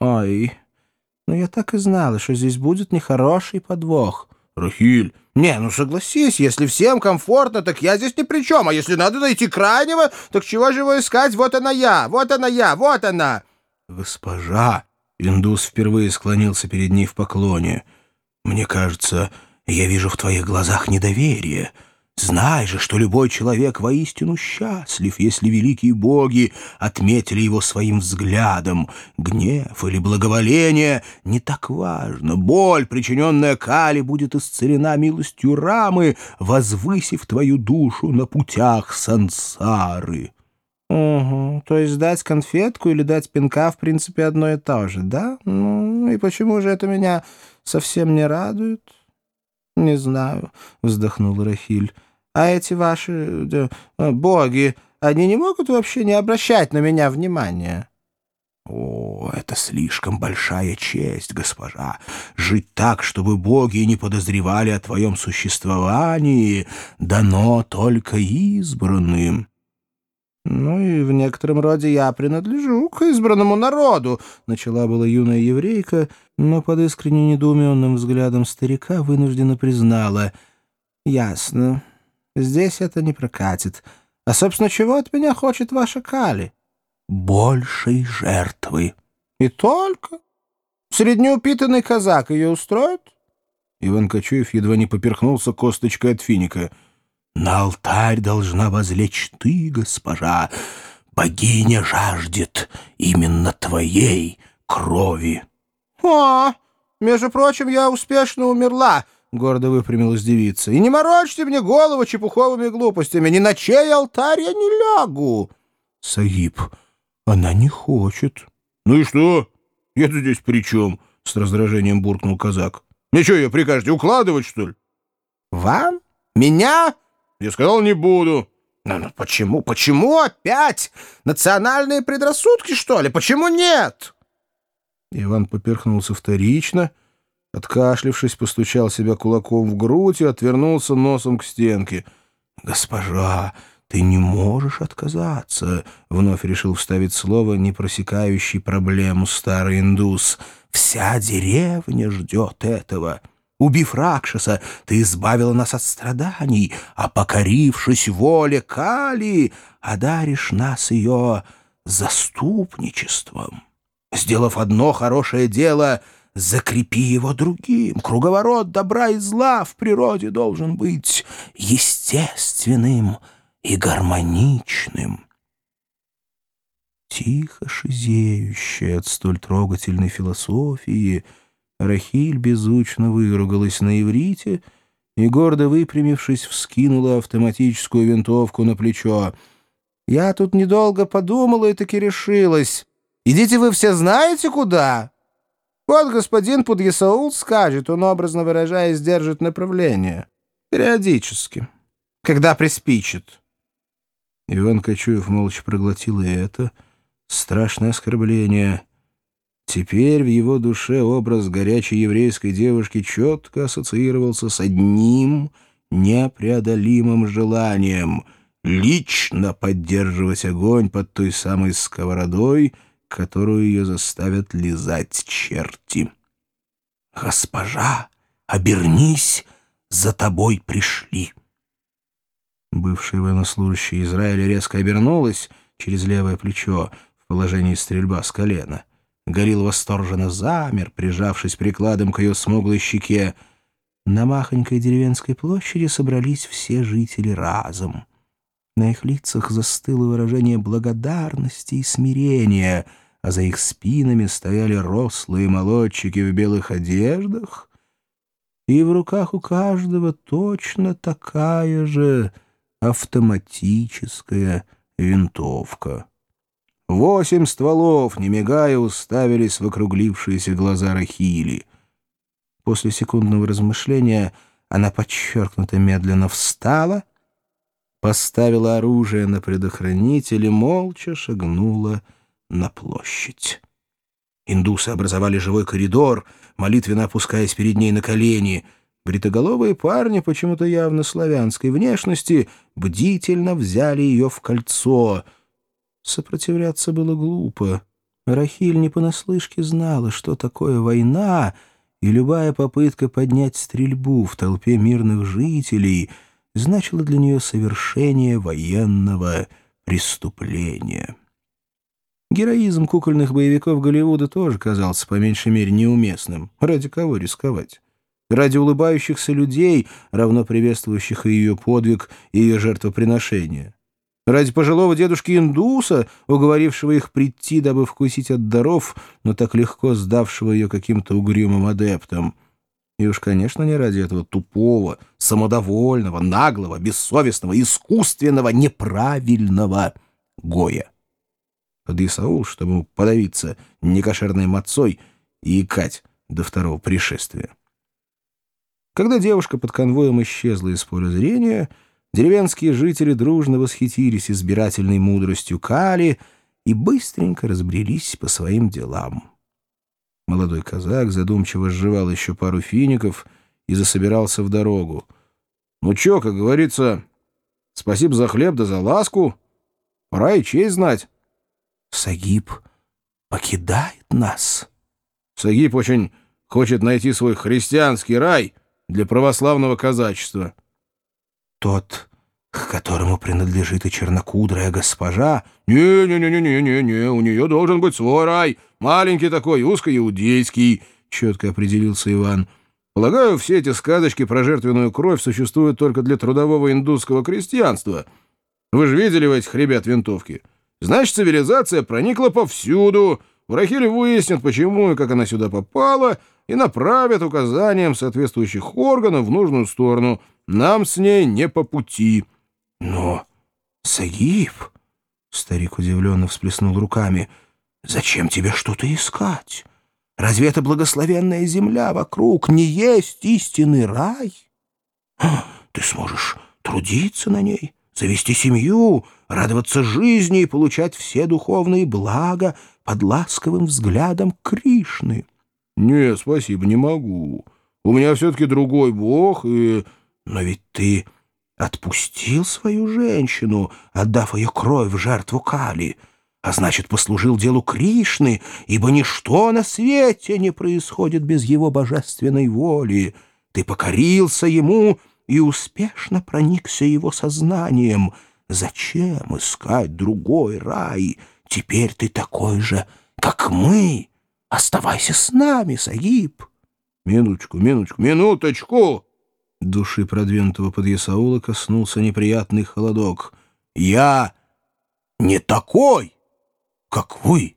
Ой, ну я так и знала, что здесь будет нехороший подвох. Рахиль, не, ну согласись, если всем комфортно, так я здесь ни при чем, а если надо найти крайнего, так чего же его искать? Вот она я, вот она я, вот она. Госпожа, индус впервые склонился перед ней в поклоне. Мне кажется, я вижу в твоих глазах недоверие. Знай же, что любой человек воистину счастлив, если великие боги отметили его своим взглядом. Гнев или благоволение не так важно. Боль, причиненная Кали, будет исцелена милостью Рамы, возвысив твою душу на путях сансары. Угу, то есть дать конфетку или дать пинка в принципе одно и то же, да? Ну, и почему же это меня совсем не радует? Не знаю, вздохнул Рахиль. А эти ваши э, боги, они не могут вообще не обращать на меня внимания?» «О, это слишком большая честь, госпожа. Жить так, чтобы боги не подозревали о твоем существовании, дано только избранным». «Ну и в некотором роде я принадлежу к избранному народу», — начала была юная еврейка, но под искренне недоуменным взглядом старика вынуждена признала. «Ясно. Здесь это не прокатит. А, собственно, чего от меня хочет ваша Кали? Большей жертвы. И только? Среднеупитанный казак ее устроит? Иван Кочуев едва не поперхнулся косточкой от финика. На алтарь должна возлечь ты, госпожа. Богиня жаждет именно твоей крови. — О, между прочим, я успешно умерла, — гордо выпрямилась девица. — И не морочьте мне голову чепуховыми глупостями. Ни на чей алтарь я не лягу. — Саиб, она не хочет. — Ну и что? Я-то здесь при чем? — с раздражением буркнул казак. — Мне что, ее прикажете, укладывать, что ли? — Вам? Меня? — Я сказал, не буду. Ну, ну почему? Почему опять? Национальные предрассудки, что ли? Почему нет? Иван поперхнулся вторично — Откашлившись, постучал себя кулаком в грудь и отвернулся носом к стенке. «Госпожа, ты не можешь отказаться», — вновь решил вставить слово, не просекающий проблему старый индус. «Вся деревня ждет этого». Убив Ракшаса, ты избавила нас от страданий, а покорившись воле Кали, одаришь нас ее заступничеством. Сделав одно хорошее дело — закрепи его другим. Круговорот добра и зла в природе должен быть естественным и гармоничным. Тихо шизеющая от столь трогательной философии, Рахиль беззвучно выругалась на иврите и, гордо выпрямившись, вскинула автоматическую винтовку на плечо. «Я тут недолго подумала и таки решилась. Идите вы все знаете куда?» Вот господин Пудьясаул скажет, он, образно выражаясь, держит направление. Периодически. Когда приспичит. Иван Кочуев молча проглотил и это. Страшное оскорбление. Теперь в его душе образ горячей еврейской девушки четко ассоциировался с одним непреодолимым желанием — лично поддерживать огонь под той самой сковородой — которую ее заставят лизать черти. «Госпожа, обернись, за тобой пришли!» Бывшая военнослужащая Израиля резко обернулась через левое плечо в положении стрельба с колена. Горил восторженно замер, прижавшись прикладом к ее смуглой щеке. На махонькой деревенской площади собрались все жители разом. На их лицах застыло выражение благодарности и смирения, а за их спинами стояли рослые молодчики в белых одеждах, и в руках у каждого точно такая же автоматическая винтовка. Восемь стволов, не мигая, уставились в округлившиеся глаза Рахили. После секундного размышления она подчеркнуто медленно встала — поставила оружие на предохранитель и молча шагнула на площадь. Индусы образовали живой коридор, молитвенно опускаясь перед ней на колени. Бритоголовые парни, почему-то явно славянской внешности, бдительно взяли ее в кольцо. Сопротивляться было глупо. Рахиль не понаслышке знала, что такое война, и любая попытка поднять стрельбу в толпе мирных жителей значила для нее совершение военного преступления. Героизм кукольных боевиков Голливуда тоже казался по меньшей мере неуместным. Ради кого рисковать? Ради улыбающихся людей, равно приветствующих и ее подвиг, и ее жертвоприношение. Ради пожилого дедушки-индуса, уговорившего их прийти, дабы вкусить от даров, но так легко сдавшего ее каким-то угрюмым адептам. И уж, конечно, не ради этого тупого, самодовольного, наглого, бессовестного, искусственного, неправильного Гоя. Под Исаул, чтобы подавиться некошерной мацой и икать до второго пришествия. Когда девушка под конвоем исчезла из поля зрения, деревенские жители дружно восхитились избирательной мудростью Кали и быстренько разбрелись по своим делам. Молодой казак задумчиво сживал еще пару фиников и засобирался в дорогу. «Ну чё, как говорится, спасибо за хлеб да за ласку. Пора и честь знать». «Сагиб покидает нас». «Сагиб очень хочет найти свой христианский рай» для православного казачества. Тот, к которому принадлежит и чернокудрая госпожа? Не-не-не-не-не-не, у нее должен быть свой рай, маленький такой, узко-иудейский, четко определился Иван. Полагаю, все эти сказочки про жертвенную кровь существуют только для трудового индусского крестьянства. Вы же видели в этих ребят винтовки? Значит, цивилизация проникла повсюду. В Рахиле выяснят, почему и как она сюда попала, и направят указаниям соответствующих органов в нужную сторону. Нам с ней не по пути. Но, Сагиб, старик удивленно всплеснул руками, зачем тебе что-то искать? Разве эта благословенная земля вокруг не есть истинный рай? Ты сможешь трудиться на ней, завести семью, радоваться жизни и получать все духовные блага под ласковым взглядом Кришны. «Нет, спасибо, не могу. У меня все-таки другой бог, и...» «Но ведь ты отпустил свою женщину, отдав ее кровь в жертву Кали, а значит, послужил делу Кришны, ибо ничто на свете не происходит без его божественной воли. Ты покорился ему и успешно проникся его сознанием. Зачем искать другой рай? Теперь ты такой же, как мы». Оставайся с нами, Сагиб. Минуточку, минуточку, минуточку. Души продвинутого подъясаула коснулся неприятный холодок. Я не такой, как вы.